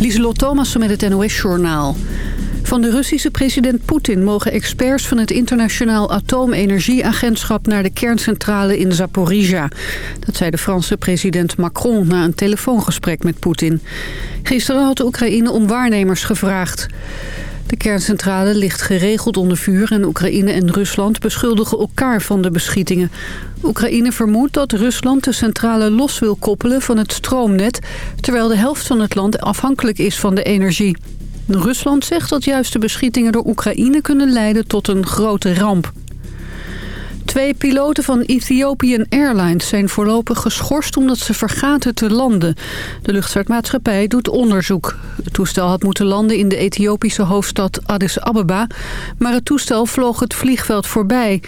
Lieselot Thomassen met het NOS-journaal. Van de Russische president Poetin mogen experts van het Internationaal Atoomenergieagentschap naar de kerncentrale in Zaporizhia. Dat zei de Franse president Macron na een telefoongesprek met Poetin. Gisteren had Oekraïne om waarnemers gevraagd. De kerncentrale ligt geregeld onder vuur en Oekraïne en Rusland beschuldigen elkaar van de beschietingen. Oekraïne vermoedt dat Rusland de centrale los wil koppelen van het stroomnet, terwijl de helft van het land afhankelijk is van de energie. Rusland zegt dat juist de beschietingen door Oekraïne kunnen leiden tot een grote ramp. Twee piloten van Ethiopian Airlines zijn voorlopig geschorst omdat ze vergaten te landen. De luchtvaartmaatschappij doet onderzoek. Het toestel had moeten landen in de Ethiopische hoofdstad Addis Ababa, maar het toestel vloog het vliegveld voorbij.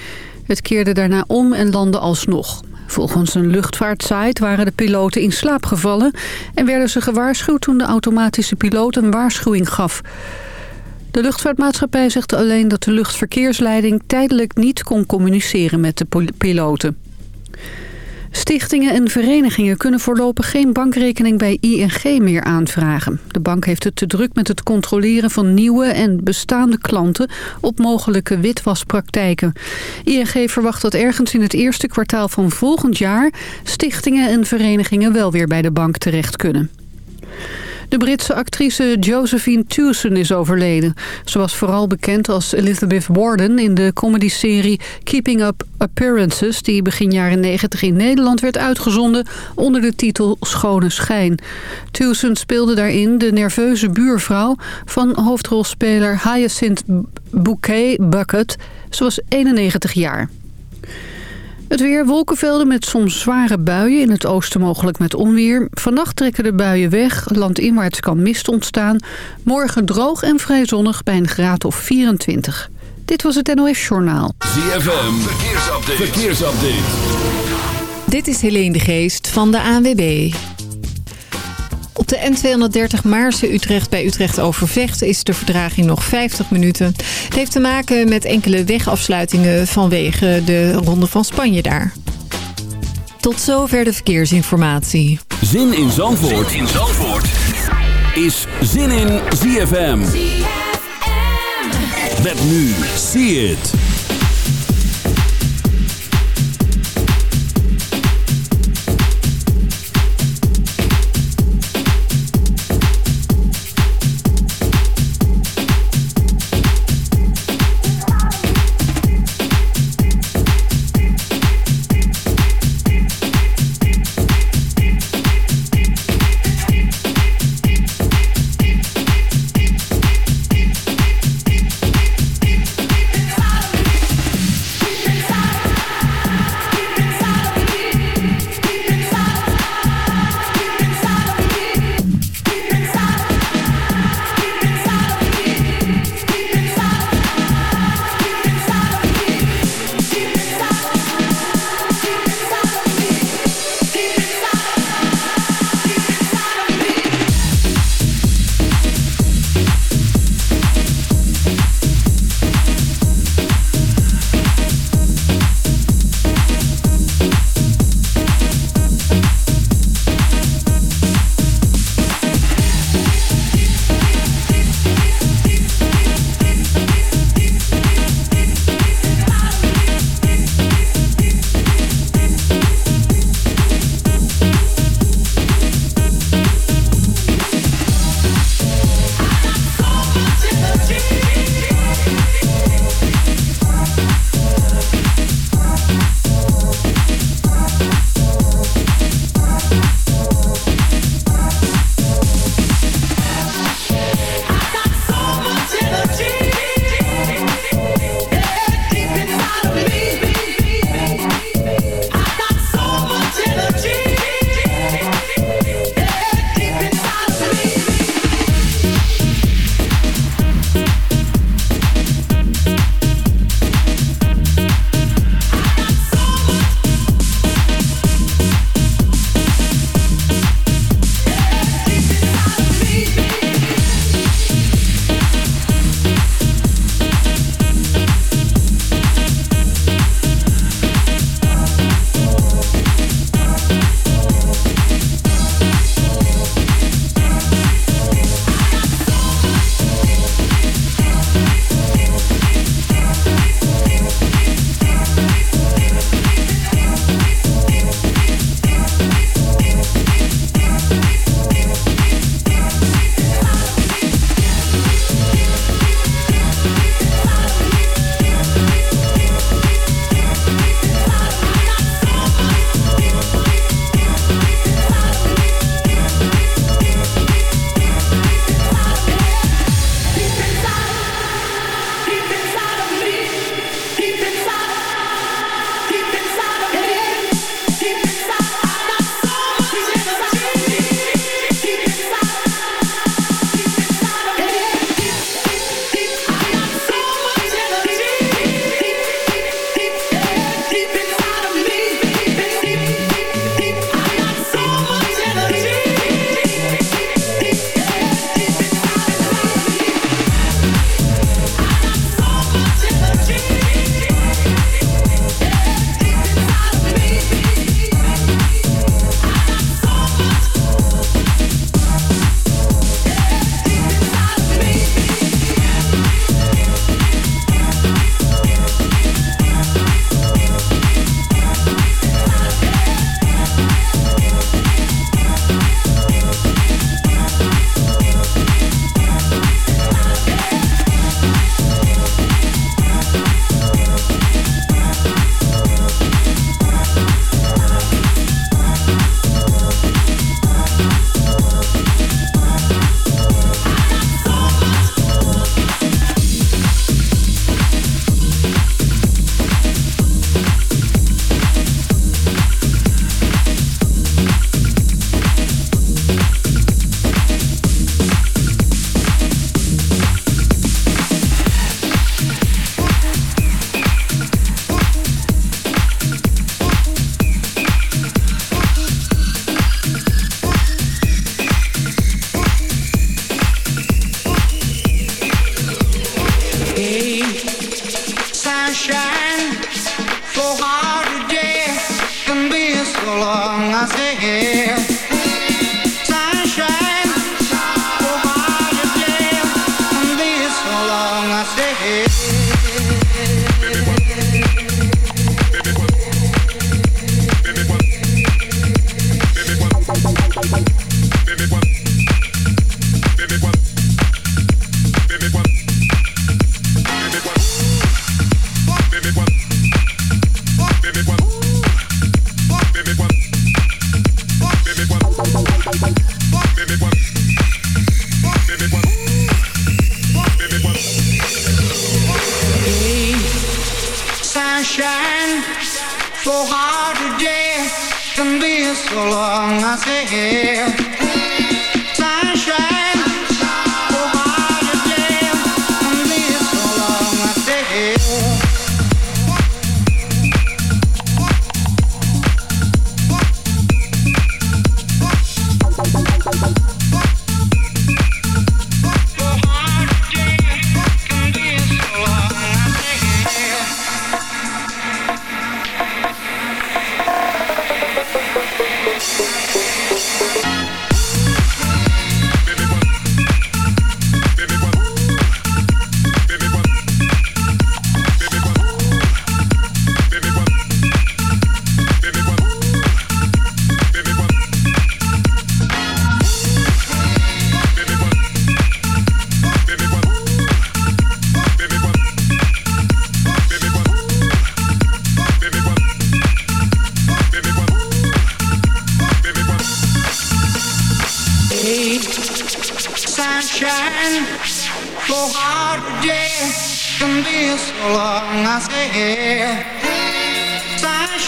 Het keerde daarna om en landde alsnog. Volgens een luchtvaartsite waren de piloten in slaap gevallen... en werden ze gewaarschuwd toen de automatische piloot een waarschuwing gaf. De luchtvaartmaatschappij zegt alleen dat de luchtverkeersleiding tijdelijk niet kon communiceren met de piloten. Stichtingen en verenigingen kunnen voorlopig geen bankrekening bij ING meer aanvragen. De bank heeft het te druk met het controleren van nieuwe en bestaande klanten op mogelijke witwaspraktijken. ING verwacht dat ergens in het eerste kwartaal van volgend jaar stichtingen en verenigingen wel weer bij de bank terecht kunnen. De Britse actrice Josephine Tewson is overleden. Ze was vooral bekend als Elizabeth Warden in de comedyserie Keeping Up Appearances... die begin jaren 90 in Nederland werd uitgezonden onder de titel Schone Schijn. Tewson speelde daarin de nerveuze buurvrouw van hoofdrolspeler Hyacinth Bouquet Bucket. Ze was 91 jaar. Het weer, wolkenvelden met soms zware buien. In het oosten mogelijk met onweer. Vannacht trekken de buien weg. Landinwaarts kan mist ontstaan. Morgen droog en vrij zonnig bij een graad of 24. Dit was het NOS Journaal. ZFM, verkeersupdate. verkeersupdate. Dit is Helene de Geest van de ANWB. Op de N230 Maarse-Utrecht bij Utrecht Overvecht is de verdraging nog 50 minuten. Het heeft te maken met enkele wegafsluitingen vanwege de Ronde van Spanje daar. Tot zover de verkeersinformatie. Zin in Zandvoort, zin in Zandvoort. is Zin in ZFM. ZFM. Met nu, see it.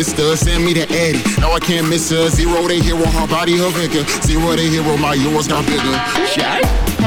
Mr. Send me the Eddie. Now I can't miss her. Zero they hero, her body her vigor. Zero they hero, my yours got bigger. Shot.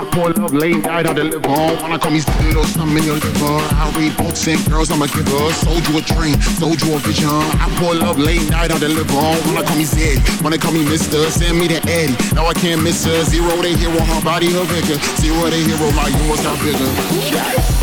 I pull up late night, I deliver. When I call me telling us I'm in your liver. I read books and girls, I'm a giver. Sold you a dream, sold you a vision. I pull up late night, I deliver. When I call me Zed, When I call me Mister. Send me the Eddie. Now I can't miss her. Zero, they hero, her body, her vigor. Zero, they hero, my yours got bigger. Yeah.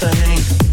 thing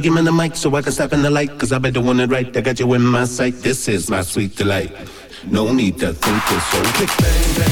Give me the mic so I can step in the light. Cause I been doing it right. I got you in my sight. This is my sweet delight. No need to think it's so quick, Bang, bang.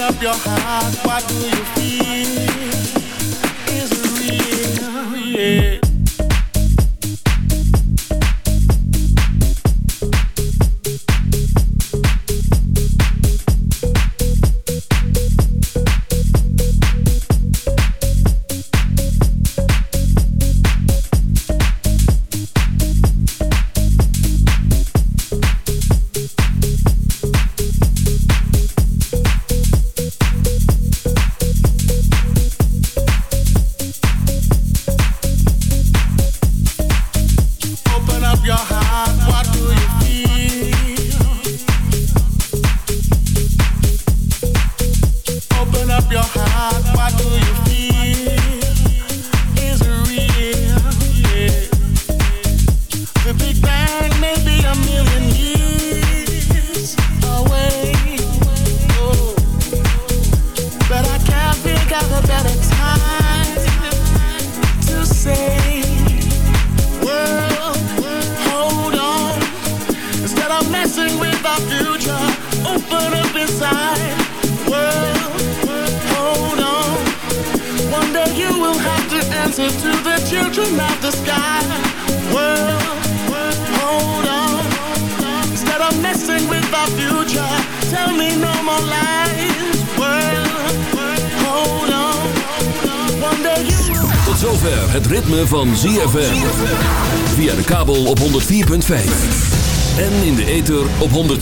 up your heart, what do you feel?